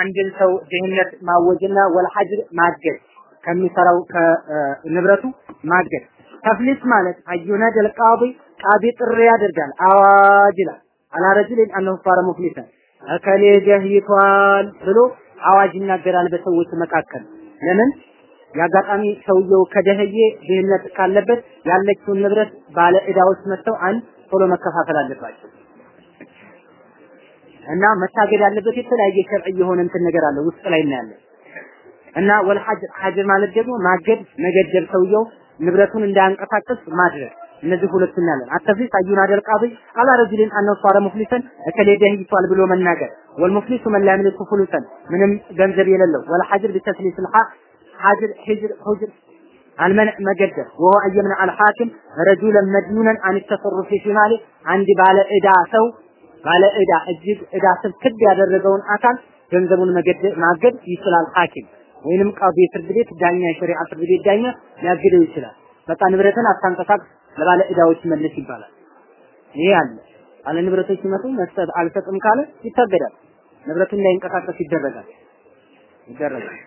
አንድን ሰው ድህነት ማወጅና ወልሐጅር ማገድ ከሚሰራው ከንብረቱ ማገድ ተፍሊስ ማለት አዩነደል ቃዲ ቃዲ ጥሪ ያደርጋል። አዋጅ ይላል። አላ ረጁሊን አነሁ ፋረ ሙፍሊሰን። እከሌ ደህይቷል ብሎ አዋጅ ይናገራል በሰዎች መካከል። ለምን? የአጋጣሚ ሰውየው ከደህየ ድህነት ካለበት ያለችውን ንብረት ባለ ዕዳዎች መጥተው አንድ ቶሎ መከፋፈል አለባቸው እና መታገድ ያለበት የተለያየ شرع የሆነ እንትን ነገር አለ ውስጥ ላይ እናያለን። እና والحجر حجر ማለት ደግሞ ማገድ፣ መገደብ፣ ሰውየው ንብረቱን እንዳያንቀሳቅስ ማድረግ እነዚህ ሁለቱ እናያለን። التفليس أي نداء القاضي على رجل أنه مفلس እከሌ ደህይቷል ብሎ መናገር والمفلس من لا يملك ምንም ገንዘብ የሌለው والحجر بتثليث الحاء حجر حجر حجر المنع መገደብ وهو أن يمنع الحاكم رجلا مديونا أن في ماله አንድ ባለ ዕዳ ሰው ባለ እዳ እጅግ እዳ ስብክብ ያደረገውን አካል ገንዘቡን ማገድ ይችላል حاكم ወይንም ቃዲ ፍርድ ቤት ዳኛ፣ የሸሪዓ ፍርድ ቤት ዳኛ ሊያግደው ይችላል። በቃ ንብረትን አታንቀሳቅስ ለባለ እዳዎች መልስ ይባላል። ይሄ አለ። ባለ ንብረቶች ሲመጡ መስጠት አልሰጥም ካለ ይታገዳል። ንብረቱን እንዳይንቀሳቀስ ይደረጋል ይደረጋል።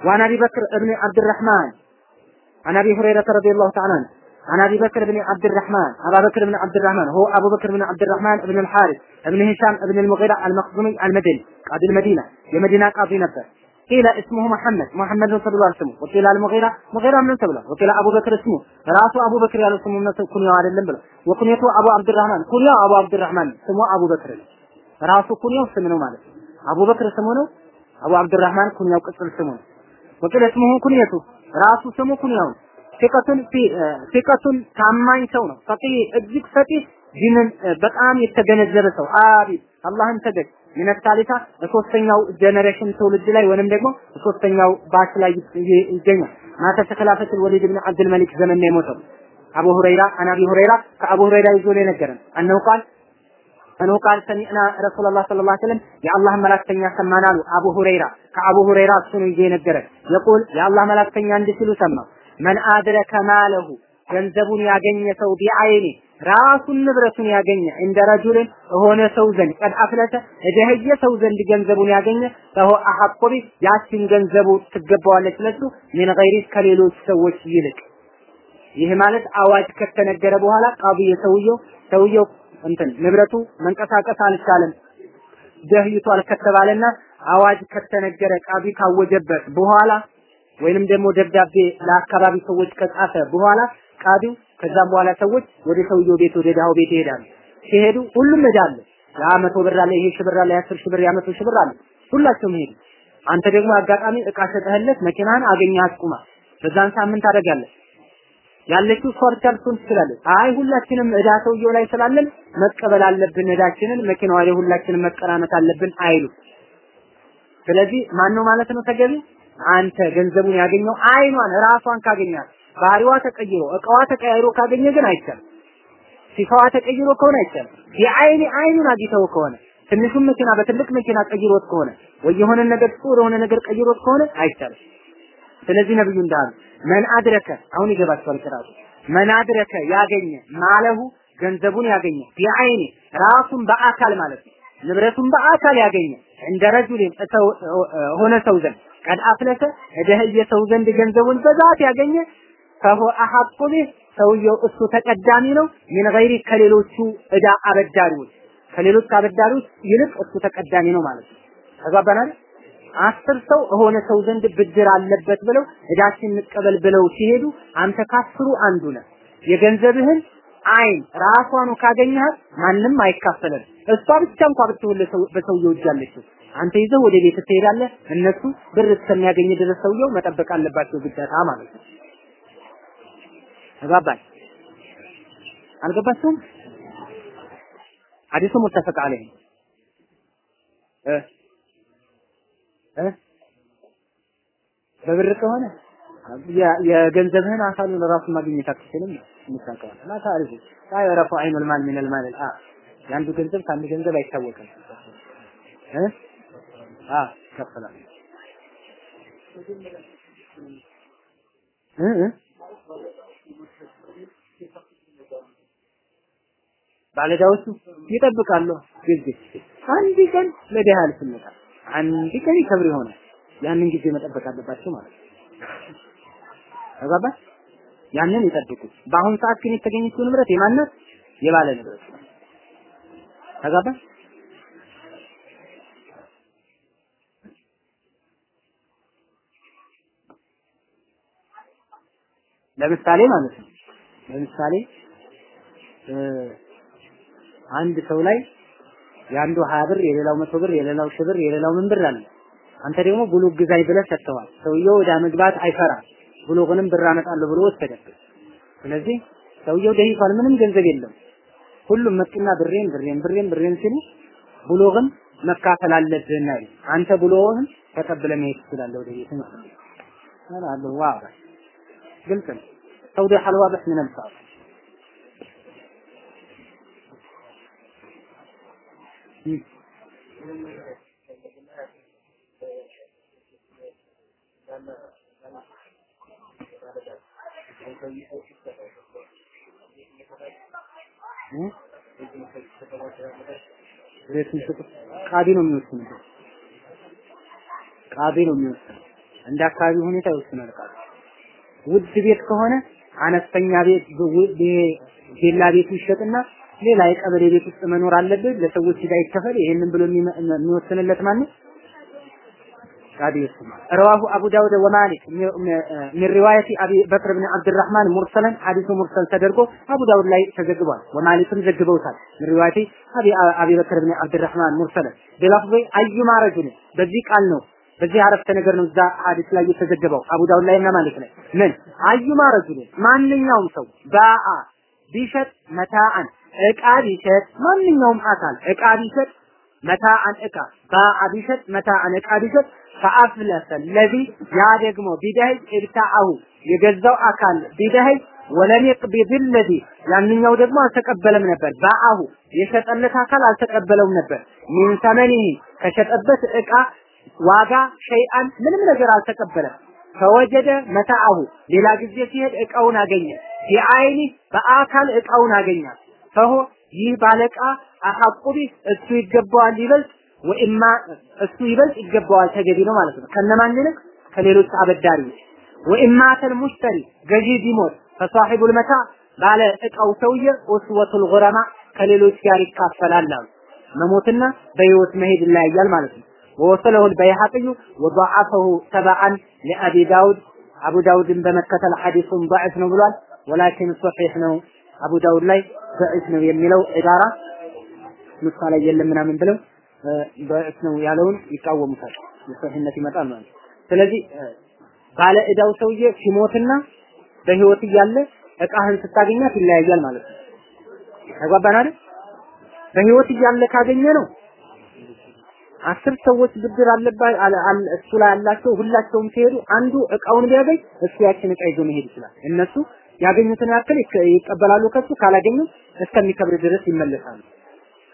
وعن أبي بكر بن عبد الرحمن አን አቢ ሁረይረተ ረዲየላሁ ተዓላ አንሁ عن ابي بكر بن عبد الرحمن ابا بكر بن عبد الرحمن هو ابو بكر بن عبد الرحمن بن الحارث بن هشام بن المغيرة المخزومي المدني قاضي المدينة የመዲና ቃዲ ነበር قيل اسمه محمد محمد صلى الله عليه وسلم وقيل المغيرة مغيرة من تبلا وقيل ابو بكر اسمه ራሱ አቡ በክር ያለው ስሙ ነው ኩንያው አይደለም ብለው ወኩንያቱ አቡ አብዱራህማን ኩንያው አቡ አብዱራህማን ስሙ አቡ በክር ነው ራሱ ኩንያው ስም ነው ማለት ነው አቡ በክር ስሙ ነው አቡ አብዱራህማን ኩንያው ቅጽል ስሙ ነው ወቂል እስሙሁ ኩንየቱ ራሱ ስሙ ኩንያው ثقة ثقة ታማኝ ሰው ነው። فقيه እጅግ فقيه ዲንን በጣም የተገነዘበ ሰው عابد አላህን ተገዥ من الثالثة በሶስተኛው generation ትውልድ ላይ ወይንም ደግሞ በሶስተኛው batch ላይ ይገኛል። مات في خلافة وليد ابن عبد الملك ዘመን ነው የሞተው። አቡ ሁረይራ عن أبي هريرة ከአቡ ሁረይራ ይዞ ነው የነገረን እነሆ قال እነሆ ቃል ሰሚዕና ረሱላላህ ሰለላሁ ዐለይሂ ወሰለም የአላህ መላእክተኛ ሰማን አሉ። አቡ ሁረይራ ከአቡ ሁረይራ እሱ ነው ይዞ የነገረን የቁል የአላህ መላእክተኛ እንዲህ ሲሉ ሰማሁ መን አድረከ ማለሁ ገንዘቡን ያገኘ ሰው ቢአይኒ ራሱን ንብረቱን ያገኘ እንደ ረጁልን ሆነ ሰው ዘንድ ቀድ አፍለተ እደህየ ሰው ዘንድ ገንዘቡን ያገኘ ሰው አሐቆቢ ያችን ገንዘቡ ትገባዋለች ለሱ ምን ገይሪ ከሌሎች ሰዎች ይልቅ። ይህ ማለት አዋጅ ከተነገረ በኋላ ቃቢ የሰውየው ሰውየው እንትን ንብረቱ መንቀሳቀስ አልቻለም ደህይቷል ከተባለና አዋጅ ከተነገረ ቃቢ ካወጀበት በኋላ ወይንም ደግሞ ደብዳቤ ለአካባቢ ሰዎች ከጻፈ በኋላ ቃዲው ከዛም በኋላ ሰዎች ወደ ሰውየው ቤት ወደ ድሃው ቤት ይሄዳሉ። ሲሄዱ ሁሉም ዕዳ አለ። የመቶ ብር አለ፣ ይሄ ሺህ ብር አለ፣ የአስር ሺህ ብር፣ ሺህ ብር አለ። ሁላቸውም ሄዱ። አንተ ደግሞ አጋጣሚ እቃ ሸጠህለት መኪናህን አገኘህ አስቁማ። በዛን ሳምንት ታደርጋለህ። ያለችው ብቻ ልትሆን ትችላለች። አይ ሁላችንም ዕዳ ሰውየው ላይ ስላለን መቀበል አለብን ዕዳችንን፣ መኪናዋ ላይ ሁላችንም መቀራመት አለብን አይሉ። ስለዚህ ማን ነው ማለት ነው ተገቢ? አንተ ገንዘቡን ያገኘው አይኗን ራሷን ካገኛት ባህሪዋ ተቀይሮ እቃዋ ተቀያይሮ ካገኘ ግን አይቻልም። ሲፋዋ ተቀይሮ ከሆነ አይቻልም። የአይኒ አይኑን አግኝተው ከሆነ ትንሹን መኪና በትልቅ መኪና ቀይሮት ከሆነ ወይ የሆነ ነገር ጥሩ የሆነ ነገር ቀይሮት ከሆነ አይቻልም። ስለዚህ ነብዩ እንዳሉ መን አድረከ አሁን ይገባቸዋል ቅራቱ መን አድረከ ያገኘ ማለሁ ገንዘቡን ያገኘ ቢአይኒ ራሱን በአካል ማለት ነው ንብረቱን በአካል ያገኘ እንደ ረጁሊን ሆነ ሰው ዘንድ ቀድ አፍለሰ እደህየ ሰው ዘንድ ገንዘቡን በዛት ያገኘ ፈሆ አሐቁ ቢህ ሰውየው እሱ ተቀዳሚ ነው ሚን ገይሪ ከሌሎቹ እዳ አበዳሪዎች ከሌሎች አበዳሪዎች ይልቅ እሱ ተቀዳሚ ነው ማለት ነው። ተግባባናል? አስር ሰው የሆነ ሰው ዘንድ ብድር አለበት ብለው እዳችን እንቀበል ብለው ሲሄዱ አንተ ካስሩ አንዱ ነህ። የገንዘብህን አይን ራሷኑ ካገኘሃት ማንም አይካፈልም። እሷ ብቻ እንኳ ብትውል በሰውየው እጅ አለችው። አንተ ይዘህ ወደ ቤት ትሄዳለህ። እነሱ ብር እስከሚያገኝ ድረስ ሰውየው መጠበቅ አለባቸው ግዴታ ማለት ነው። ተግባባን? አልገባችሁም? ሐዲሱ ሙተፈቅ አለይህ እ እ በብር ከሆነ የገንዘብህን አካሉን ራሱ ማግኘት አትችልም። ምሳቀው እና ታሪፉ ላ የረፉ አይኑል ማል ሚነል ማል አ የአንዱ ገንዘብ ከአንዱ ገንዘብ አይታወቅም እ አ ይከፈላል ባለዳዎቹ ይጠብቃሉ ጊዜ አንድ ቀን ለደሃ ልስነታ አንድ ቀን ይከብር ይሆናል። ያንን ጊዜ መጠበቅ አለባቸው ማለት ነው። ተግባባ? ያንን ይጠብቁ። በአሁን ሰዓት ግን የተገኘችው ንብረት የማነት የባለ ንብረት ነው። ለምሳሌ ማለት ነው። ለምሳሌ አንድ ሰው ላይ የአንዱ ሀያ ብር የሌላው መቶ ብር የሌላው ሺህ ብር የሌላው ምን ብር አለ። አንተ ደግሞ ብሎግ ግዛኝ ብለህ ሰጥተዋል። ሰውየው ወደ መግባት አይፈራም። ብሎግንም ብር አመጣለሁ ብሎ ወሰደብህ። ስለዚህ ሰውየው ደሂቷል፣ ምንም ገንዘብ የለም። ሁሉም መጡና ብሬን ብሬን ብሬን ብሬን ሲሉ ብሎግን መካፈል አለብህና አንተ ብሎግን ተቀብለ መሄድ ትችላለህ ወደ ቤት ማለት ነው። ግልጽ ነው። ተውዲሕ አልዋድሕ ምን ቃዲ ነው የሚወስነው። ቃዲ ነው የሚወስነው። እንደ አካባቢ ሁኔታ ይወስናል ውድ ቤት ከሆነ አነስተኛ ቤት ቪላ ቤት ይሸጥና ሌላ የቀበሌ ቤት ውስጥ መኖር አለበት ለሰዎች ዕዳ ይከፈል። ይሄንን ብሎ የሚወስንለት ማን ነው? ቃዲስ رواه أبو داود ومالك من رواية أبي بكر بن عبد الرحمن مرسلا ሐዲሱ مرسل ተደርጎ አቡ ዳውድ ላይ ተዘግቧል። ወማሊክም ዘግበውታል። من رواية أبي أبي بكر بن عبد الرحمن مرسلا بلفظ أيما رجل በዚህ ቃል ነው በዚህ አረፍተ ነገር ነው እዛ ሐዲስ ላይ የተዘገበው። አቡ ዳውድ ላይ እና ማሊክ ላይ ምን? أيما رجل ማንኛውም ሰው باع ቢሸጥ متاعا እቃ ቢሸጥ ማንኛውም አካል እቃ ቢሸጥ متاعا እቃ باع ቢሸጥ متاعا እቃ ቢሸጥ فأفلس الذي ያ ደግሞ ቢደህይ ابتاعه የገዛው አካል ቢደህይ ወለም ይቅቢድ ለዚ ያንኛው ደግሞ አልተቀበለም ነበር። ባአሁ የሸጠለት አካል አልተቀበለውም ነበር። ሚን ሰመኒህ ከሸጠበት እቃ ዋጋ ሸይአን ምንም ነገር አልተቀበለም። ፈወጀደ መታአሁ ሌላ ጊዜ ሲሄድ እቃውን አገኘ። ቢአይኒ በአካል እቃውን አገኛል። ፈሆ ይህ ባለቃ አሐቁ ቢህ እሱ ይገባዋል ይበልጥ ወኢማ እሱ ይበልጥ ይገባዋል ተገቢ ነው ማለት ነው። ከነማን ይልቅ ከሌሎች አበዳሪዎች ወኢማተል ሙሽተሪ ገዢ ቢሞት ፈሳሒቡል መታ ባለ እቃው ሰውዬ ኡስወቱል ጉረማ ከሌሎች ጋር ይካፈላል አሉ። መሞትና በህይወት መሄድ ይለያያል ማለት ነው። ووصله البيهقي وضعفه تبعا لأبي داود أبو داود بمكة حديث ضعف ነው ብሏል ولكن صحيح ነው አቡ ዳውድ ላይ ضعف ነው የሚለው ኢዳራ ንስኻ ላይ የለም ምናምን ብለው ضعف ነው ያለውን ይቃወሙታል የሶሒህነት ይመጣል ማለት ስለዚህ ባለ እዳው ሰውዬ ሲሞትና በህይወት እያለ እቃህን ስታገኛት ይለያያል ማለት ነው ተግባባን አይደል በህይወት እያለ ካገኘ ነው አስር ሰዎች ብድር አለባት እሱ ላይ ያላቸው ሁላቸውም ሲሄዱ አንዱ እቃውን ቢያገኝ እሱ ያችን እቃ ይዞ መሄድ ይችላል። እነሱ ያገኙትን ያክል ይቀበላሉ ከሱ ካላገኙ እስከሚከብር ድረስ ይመለሳሉ።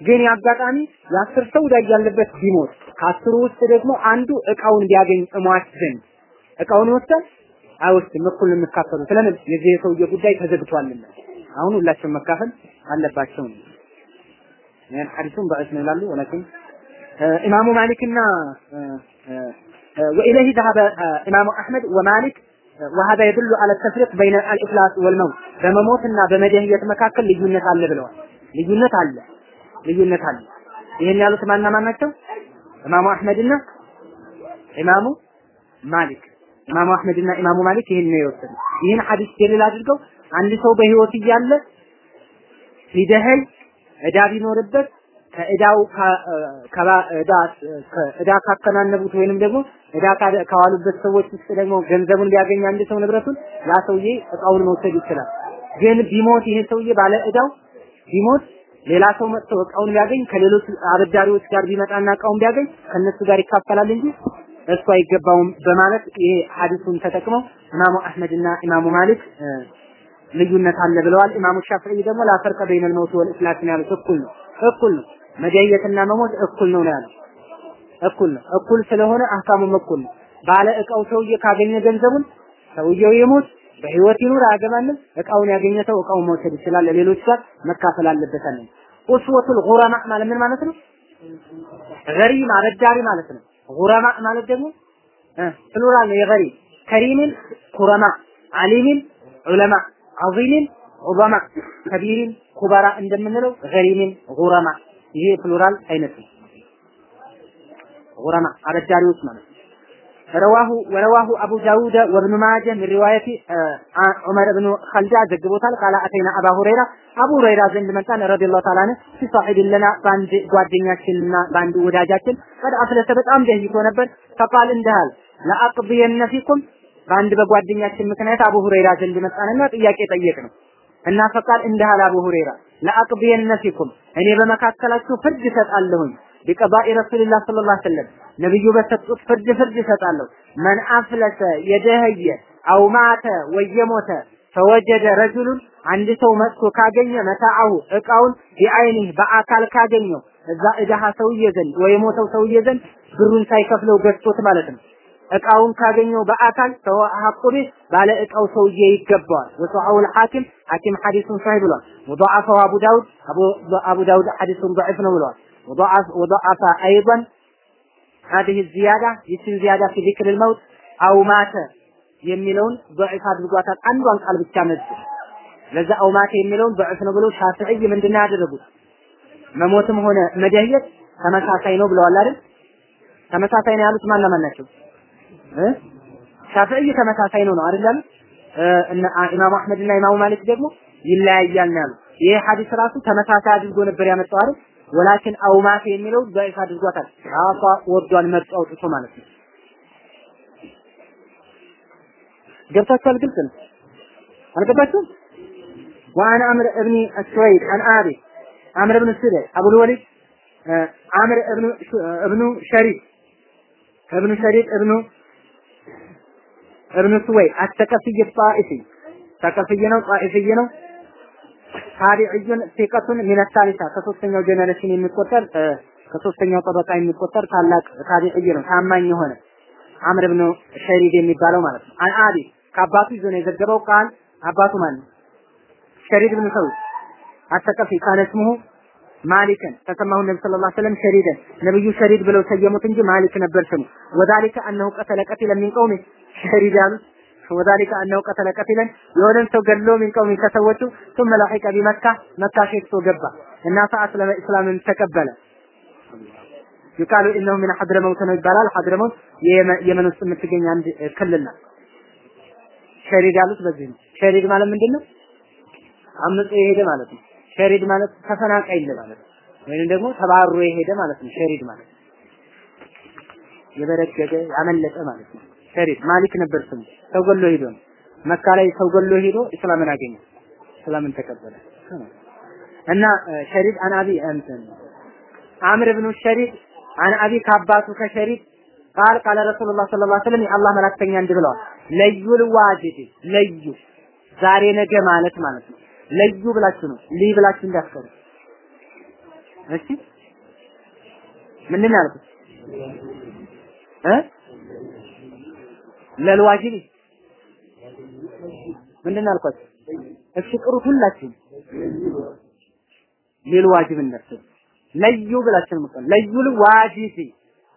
ግን የአጋጣሚ የአስር ሰው ዕዳ ያለበት ቢሞት ከአስሩ ውስጥ ደግሞ አንዱ እቃውን ቢያገኝ እሟች ዘንድ እቃውን ይወስዳል አይወስድም። እኩል ነው የሚካፈሉት። ለምን የዚህ የሰውዬ ጉዳይ ተዘግቷልና አሁን ሁላቸውም መካፈል አለባቸው ነው። ይህን ሐዲሱን በእስ ይላሉ ወላኪን ኢማሙ ማሊክና وإليه ذهب إمام أحمد ومالك وهذا يدل على التفريق بين الإفلاس والموت በመሞትና በመደህየት መካከል ልዩነት አለ ብለዋል። ልዩነት አለ ልዩነት አለ። ይሄን ያሉት ማና ማን ናቸው? ኢማሙ አህመድና ኢማሙ ማሊክ ኢማሙ አህመድና ኢማሙ ማሊክ ይሄን ነው የወሰዱት። ይህን ሐዲስ ደሊል አድርገው አንድ ሰው በህይወት እያለ ሲደኸይ እዳ ቢኖርበት ከእዳው እዳ ካከናነቡት ወይንም ደግሞ እዳ ካዋሉበት ሰዎች ውስጥ ደግሞ ገንዘቡን ቢያገኝ አንድ ሰው ንብረቱን ያ ሰውዬ እቃውን መውሰድ ይችላል። ግን ቢሞት ይሄ ሰውዬ ባለ እዳው ቢሞት ሌላ ሰው መጥቶ እቃውን ቢያገኝ ከሌሎች አበዳሪዎች ጋር ቢመጣና እቃውን ቢያገኝ ከነሱ ጋር ይካፈላል እንጂ እሱ አይገባውም በማለት ይሄ ሐዲሱን ተጠቅመው ኢማሙ አህመድና ኢማሙ ማሊክ ልዩነት አለ ብለዋል። ኢማሙ ሻፊዒ ደግሞ ላፈርቀ በይነል መውት ወል ያሉት እኩል ነው እኩል ነው። መደየትና መሞት እኩል ነው ያለው። እኩል ነው። እኩል ስለሆነ አህካሙም እኩል ነው። ባለ እቃው ሰውዬ ካገኘ ገንዘቡን ሰውየው ይሞት በህይወት ይኑር አያገባንም። እቃውን ያገኘ ሰው እቃውን መውሰድ ይችላል። ሌሎች ጋር መካፈል አለበት አለ። ኡስወቱል ጉረማ ማለት ምን ማለት ነው? ገሪም አበዳሪ ማለት ነው። ጉረማ ማለት ደግሞ ፕሉራል ነው የገሪብ ከሪምን ኩረማ አሊምን علماء عظيم ን عظماء كبير ን كبراء እንደምንለው غريم ን غرماء ይሄ ፕሉራል አይነት ነው። ጉረማ አበዳሪዎች ማለት ነው። رواه ورواه أبو داود وابن ماجه من رواية عمر بن خلجة ዘግቦታል ቃል አተይና አባ ሁረይራ አቡ ሁረይራ ዘንድ መጣን ረዲየላሁ ተዓላ ዐንሁ ሲሳሒብ ለና በአንድ ጓደኛችንና በአንድ ወዳጃችን ቀድ አፍለሰ በጣም ደህይቶ ነበር ፈቃል እንደሃል ለአቅብየነ ፊኩም በአንድ በጓደኛችን ምክንያት አቡ ሁረይራ ዘንድ መጣንና ጥያቄ ጠየቅ ነው እና ፈቃል እንደሃል አቡ ሁረይራ ለአቅብየነ ፊኩም እኔ በመካከላችሁ ፍርድ እሰጣለሁኝ ቢቀባኢ ረሱልላህ ሰለላሁ ዐለይሂ ወሰለም ነብዩ በሰጡት ፍርድ ፍርድ እሰጣለሁ። መን አፍለሰ የደህየ አው ማተ ወየሞተ ፈወጀደ ረጁሉን አንድ ሰው መጥቶ ካገኘ መታአሁ እቃውን ቢአይኒህ በአካል ካገኘው እዛ እዳሃ ሰውዬ ዘንድ ወይ የሞተው ሰውዬ ዘንድ ብሩን ሳይከፍለው ገዝቶት ማለት ነው። እቃውን ካገኘው በአካል ሰው ሐቁ ባለ እቃው ሰውዬ ይገባዋል። ወሰሐው الحاكم ሐኪም ሐዲሱን ሰሂህ ብሏል። ወضعفه አቡ ዳውድ አቡ ዳውድ ሐዲሱን ضعيف ነው ብሏል። وضعف وضعف ايضا هذه الزياده ይህችን ዚያዳ في ذكر አው ማተ የሚለውን ضعيف አድርጓታል። አንዷን ቃል ብቻ ነጭ ለዛ አው ማተ የሚለውን ضعيف ነው ብለው ሻፊዒ ምንድነው ያደረጉት? መሞትም ሆነ መደየት ተመሳሳይ ነው ብለዋል አይደል? ተመሳሳይ ነው ያሉት ማን ማን ናቸው? እ ሻፊዒ ተመሳሳይ ነው ነው አይደል? እና ኢማሙ አህመድ እና ኢማሙ ማሊክ ደግሞ ይለያያል ነው ያሉት። ይሄ ሐዲስ ራሱ ተመሳሳይ አድርጎ ነበር ያመጣው አይደል? ወላኪን አውማት የሚለው ضعيف አድርጓታል። ራሷ ወርዷን መርጦ አውጥቶ ማለት ነው። ገብታችኋል? ግልጽ ነው። አልገባችሁም? وعن عمرو ابن السويد عن أبي عمرو بن السويد أبو الوليد عمرو ابن ابن شريك ابن شريك ابن እርምሱ ወይ አተቀፍይ ጣኢፊ ተቀፍይ ነው ጣኢፊይ ነው። ታቢዕዩን ሲቀቱን ሚነ ከሶስተኛው ጀነሬሽን የሚቆጠር ከሶስተኛው ጠበቃ የሚቆጠር ታላቅ ታቢዕይ ነው ታማኝ የሆነ አምር ብን ሸሪድ የሚባለው ማለት ነው። አልአቢ ከአባቱ ይዞ ነው የዘገበው ቃል አባቱ ማን ሸሪድ ብን ሰውድ። አተቀፊ ካለ ስሙሁ? ማሊክን። ተሰማሁ ነብይ ሰለላሁ ዐለይሂ ወሰለም ሸሪድን። ነብዩ ሸሪድ ብለው ሰየሙት እንጂ ማሊክ ነበር ስሙ። ወዳሊከ አነሁ ቀተለ ቀቲለ ሚን ቀውሚ ሸሪድ ያሉት ወዛሊከ አነው ቀተለ ቀቲለን የሆነን ሰው ገሎ ሚን ቀውሚ ከሰዎቹ ثم ላሒቀ ቢመካ መካ ሸሽቶ ገባ እና ሰዓት ለእስላምን ተቀበለ ይቃሉ ኢነሁ ሚን ሐድረመውት ነው ይባላል። ሐድረመውት የየመን ውስጥ የምትገኝ አንድ ክልል ናት። ሸሪድ ያሉት በዚህ ነው። ሸሪድ ማለት ምንድን ነው? የሄደ ማለት ነው። ሸሪድ ማለት ተፈናቃይ ማለት ነው። ወይንም ደግሞ ተባሮ የሄደ ማለት ነው። ሸሪድ ማለት የበረገገ ያመለጠ ማለት ነው። ሸሪድ ማሊክ ነበር ስሙ። ሰው ገሎ ሄዶ ነው። መካ ላይ ሰው ገሎ ሄዶ እስላምን አገኘ። እስላምን ተቀበለ እና ሸሪድ አናቢ እንትን አምር ብኑ ሸሪድ عن أبيه ከአባቱ ከሸሪድ قال قال رسول الله صلى الله عليه وسلم የአላህ መላክተኛ እንዲህ ብለዋል። لي الواجد لي ዛሬ ነገ ማለት ማለት ነው። لي ብላችሁ ነው لي ብላችሁ እንዳትቀሩ። እሺ ምንድን ነው ያልኩት እ ለልዋጅብ ምንድን ነው ያልኳችሁ? እሺ ቅሩት ሁላችሁም ሊልዋጅብ እንዳትቀሩ ለዩ ብላችሁ ነው ለዩል ዋጅብ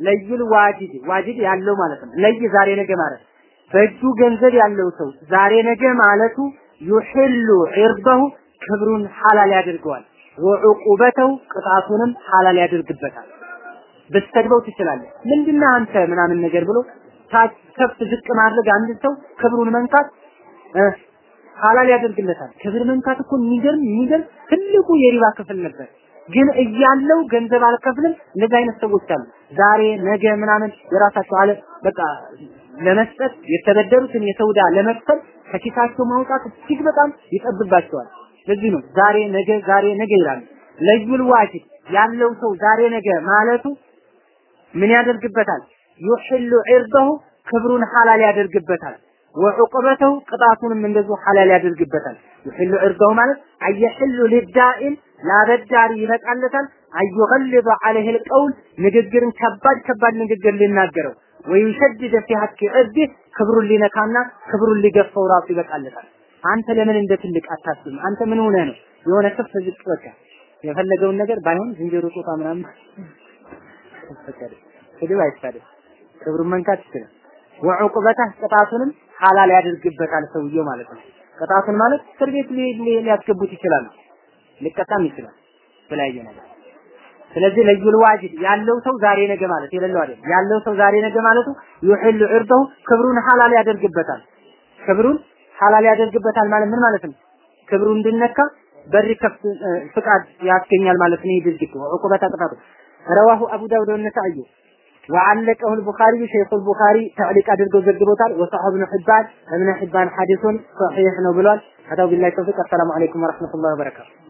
ለዩል ዋጅብ ዋጅብ ያለው ማለት ነው። ለይ ዛሬ ነገ ማለት በእጁ ገንዘብ ያለው ሰው ዛሬ ነገ ማለቱ ዩሕሉ ዒርደሁ ክብሩን ሐላል ያደርገዋል። ወዑቁበተው ቅጣቱንም ሐላል ያደርግበታል። ብትሰድበው ትችላለህ። ምንድነው አንተ ምናምን ነገር ብሎ ታች ከፍ ዝቅ ማድረግ አንድ ሰው ክብሩን መንካት ሐላል ያደርግለታል። ክብር መንካት እኮ የሚገርም የሚገርም ትልቁ የሪባ ክፍል ነበር። ግን እያለው ገንዘብ አልከፍልም እንደዚህ አይነት ሰዎች አሉ። ዛሬ ነገ ምናምን የራሳቸው አለ በቃ ለመስጠት የተበደሩትን የሰውዳ ለመክፈል ከኪሳቸው ማውጣት እጅግ በጣም ይጠብባቸዋል። ለዚህ ነው ዛሬ ነገ ዛሬ ነገ ይላሉ። ለዩል ዋጅብ ያለው ሰው ዛሬ ነገ ማለቱ ምን ያደርግበታል? ዩሕሉ ዒርደሁ ክብሩን ሐላል ያደርግበታል። ወዑቅበተሁ ቅጣቱንም እንደዚሁ ሐላል ያደርግበታል። ዩሕሉ ዒርደሁ ማለት አየሕሉ ሊዳኢን ላበዳሪ ይበቃለታል። አዩገልበ ዐለይህ ልቀውል ንግግርን ከባድ ከባድ ንግግር ሊናገረው ወይሸድደ ፊ ሐቂ ክብሩን ሊነካና ክብሩን ሊገፋው ራሱ ይበቃለታል። አንተ ለምን እንደ ትልቅ አታስብም? አንተ ምን ሆነ ነው የሆነ ከፍ ዝቅ በቃ የፈለገውን ነገር ባይሆን ዝንጀሮ ጦጣ ምናምን ስድብ አይሳደብ፣ ክብሩን መንካት ይችላል። ወዑቅበታህ ቅጣቱንም ሐላል ያደርግበታል ሰውየው ማለት ነው። ቅጣቱን ማለት እስር ቤት ሊያስገቡት ይችላሉ፣ ሊቀጣም ይችላል የተለያየ ነገር። ስለዚህ ለዩል ዋጅድ ያለው ሰው ዛሬ ነገ ማለት የሌለው አይደል። ያለው ሰው ዛሬ ነገ ማለቱ ይሁሉ እርደው ክብሩን ሐላል ያደርግበታል። ክብሩን ሐላል ያደርግበታል ማለት ምን ማለት ነው? ክብሩ እንዲነካ በር ከፍት ፍቃድ ያስገኛል ማለት ነው። ይድርግ ወዕቁበተ ቅጣቱ ረዋሁ አቡ ዳውድ ወነሳኢ وعلقه البخاري شيخ البخاري تعليق አድርገው ዘግቦታል وصحاب ابن حبان ابن حبان حديث صحيح ነው ብሏል هذا بالله التوفيق السلام عليكم ورحمة الله وبركاته